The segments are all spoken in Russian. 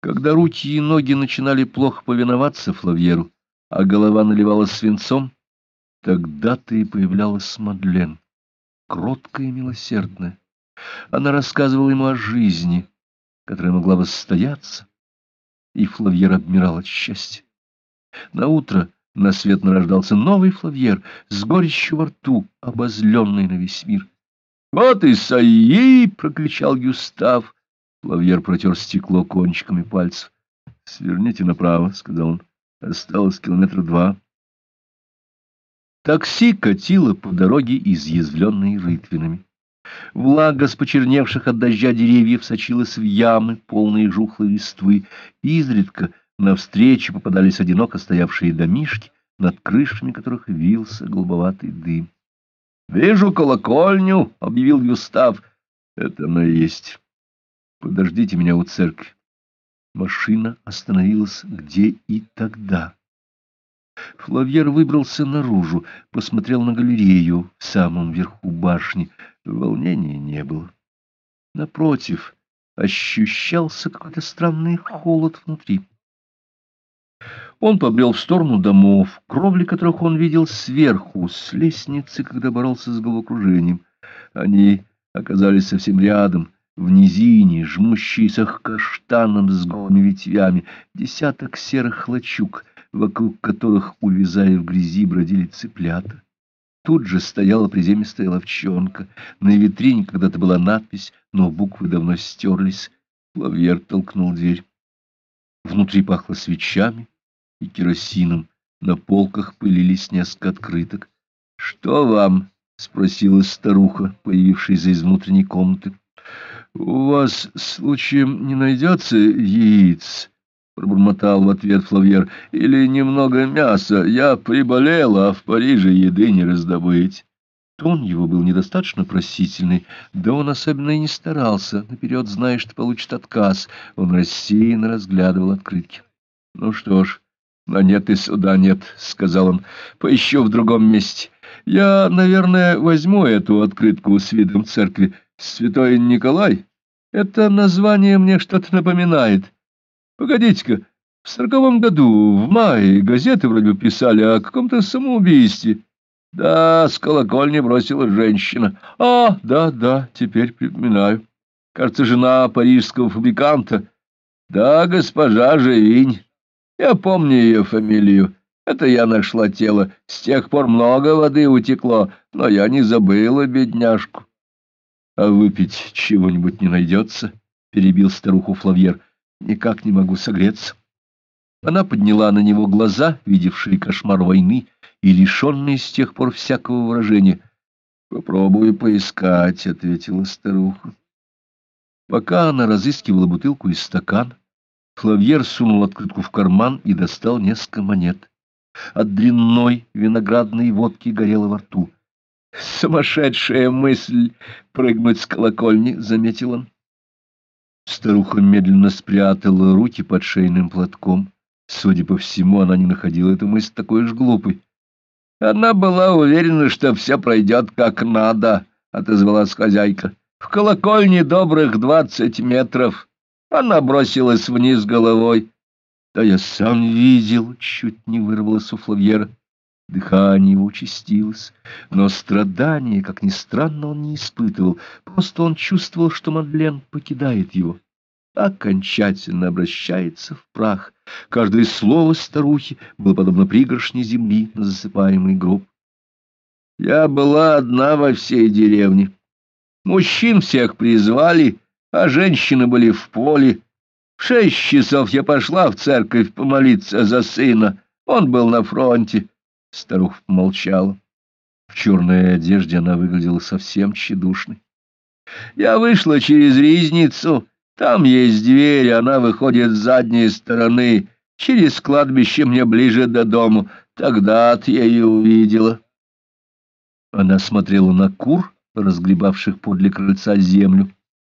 Когда руки и ноги начинали плохо повиноваться Флавьеру, а голова наливалась свинцом, тогда-то и появлялась Мадлен, кроткая и милосердная. Она рассказывала ему о жизни, которая могла состояться, и Флавьер обмирал от счастья. На утро на свет нарождался новый Флавьер с горечью во рту, обозленный на весь мир. — Вот и Саи! — прокричал Гюстав. Флавьер протер стекло кончиками пальцев. — Сверните направо, — сказал он. — Осталось километра два. Такси катило по дороге, изъязвленной рытвинами. Влага с почерневших от дождя деревьев сочилась в ямы, полные жухлой листвы. Изредка навстречу попадались одиноко стоявшие домишки, над крышами которых вился голубоватый дым. — Вижу колокольню, — объявил Густав. — Это оно и есть. Подождите меня у церкви. Машина остановилась где и тогда. Флавьер выбрался наружу, посмотрел на галерею в самом верху башни. Волнения не было. Напротив, ощущался какой-то странный холод внутри. Он побрел в сторону домов, кровли которых он видел сверху, с лестницы, когда боролся с головокружением. Они оказались совсем рядом — в низине, жмущиеся к каштанам с голыми ветвями, десяток серых лачуг, вокруг которых, увязая в грязи, бродили цыплята. Тут же стояла приземистая ловчонка. На витрине когда-то была надпись, но буквы давно стерлись. Лавьер толкнул дверь. Внутри пахло свечами и керосином. На полках пылились несколько открыток. — Что вам? — спросила старуха, появившаяся из внутренней комнаты. — У вас, случаем, не найдется яиц? — пробормотал в ответ Флавьер. — Или немного мяса? Я приболела, а в Париже еды не раздобыть. Тон его был недостаточно просительный, да он особенно и не старался, наперед зная, что получит отказ. Он рассеянно разглядывал открытки. — Ну что ж, на нет и суда нет, — сказал он. — Поищу в другом месте. Я, наверное, возьму эту открытку с видом церкви. Святой Николай? Это название мне что-то напоминает. Погодите-ка, в сороковом году, в мае, газеты вроде писали о каком-то самоубийстве. Да, с колокольни бросила женщина. А, да, да, теперь припоминаю. Кажется, жена парижского фабриканта. Да, госпожа Живинь. Я помню ее фамилию. Это я нашла тело. С тех пор много воды утекло, но я не забыла бедняжку. — А выпить чего-нибудь не найдется? — перебил старуху Флавьер. — Никак не могу согреться. Она подняла на него глаза, видевшие кошмар войны и лишенные с тех пор всякого выражения. — Попробую поискать, — ответила старуха. Пока она разыскивала бутылку и стакан, Флавьер сунул открытку в карман и достал несколько монет. От дрянной виноградной водки горело во рту. Сумасшедшая мысль прыгнуть с колокольни, — заметил он. Старуха медленно спрятала руки под шейным платком. Судя по всему, она не находила эту мысль такой уж глупой. Она была уверена, что все пройдет как надо, — отозвалась хозяйка. В колокольне добрых двадцать метров. Она бросилась вниз головой. Да я сам видел, чуть не вырвалась у Флавьера. Дыхание его участилось, но страдания, как ни странно, он не испытывал. Просто он чувствовал, что Мадлен покидает его. Окончательно обращается в прах. Каждое слово старухи было подобно пригоршне земли на засыпаемый гроб. Я была одна во всей деревне. Мужчин всех призвали, а женщины были в поле. В шесть часов я пошла в церковь помолиться за сына. Он был на фронте. Старуха молчала. В черной одежде она выглядела совсем тщедушной. Я вышла через ризницу. Там есть дверь, она выходит с задней стороны. Через кладбище мне ближе до дому. Тогда-то я ее увидела. Она смотрела на кур, разгребавших подле крыльца землю.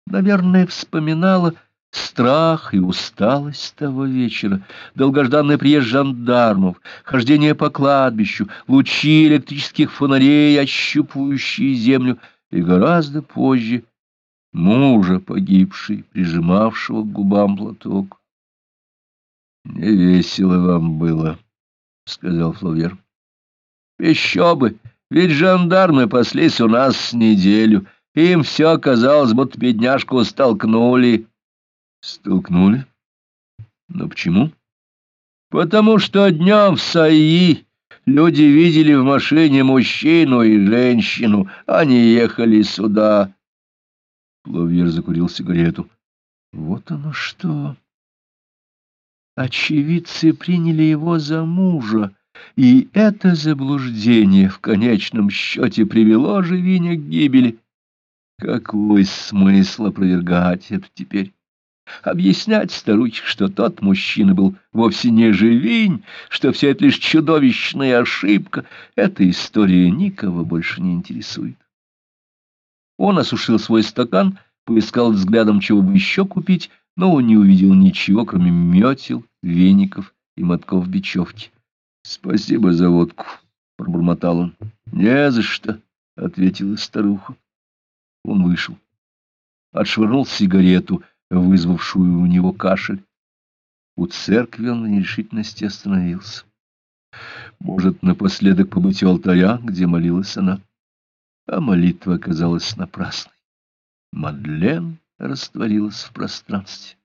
Наверное, вспоминала Страх и усталость того вечера, долгожданный приезд жандармов, хождение по кладбищу, лучи электрических фонарей, ощупывающие землю, и гораздо позже мужа погибший, прижимавшего к губам платок. Не весело вам было, — сказал Флавьер. — Еще бы, ведь жандармы паслись у нас неделю. Им все казалось, будто бедняжку столкнули. — Столкнули? Но почему? — Потому что днем в Саи люди видели в машине мужчину и женщину. Они ехали сюда. Флавьер закурил сигарету. — Вот оно что! Очевидцы приняли его за мужа, и это заблуждение в конечном счете привело Живиня к гибели. Какой смысл опровергать это теперь? Объяснять старухе, что тот мужчина был вовсе не Живинь, что все это лишь чудовищная ошибка, эта история никого больше не интересует. Он осушил свой стакан, поискал взглядом, чего бы еще купить, но он не увидел ничего, кроме метел, веников и мотков бечевки. — Спасибо за водку, — пробормотал он. — Не за что, — ответила старуха. Он вышел. Отшвырнул сигарету, вызвавшую у него кашель. У церкви он в нерешительности остановился. Может, напоследок побыть у алтаря, где молилась она? А молитва оказалась напрасной. Мадлен растворилась в пространстве.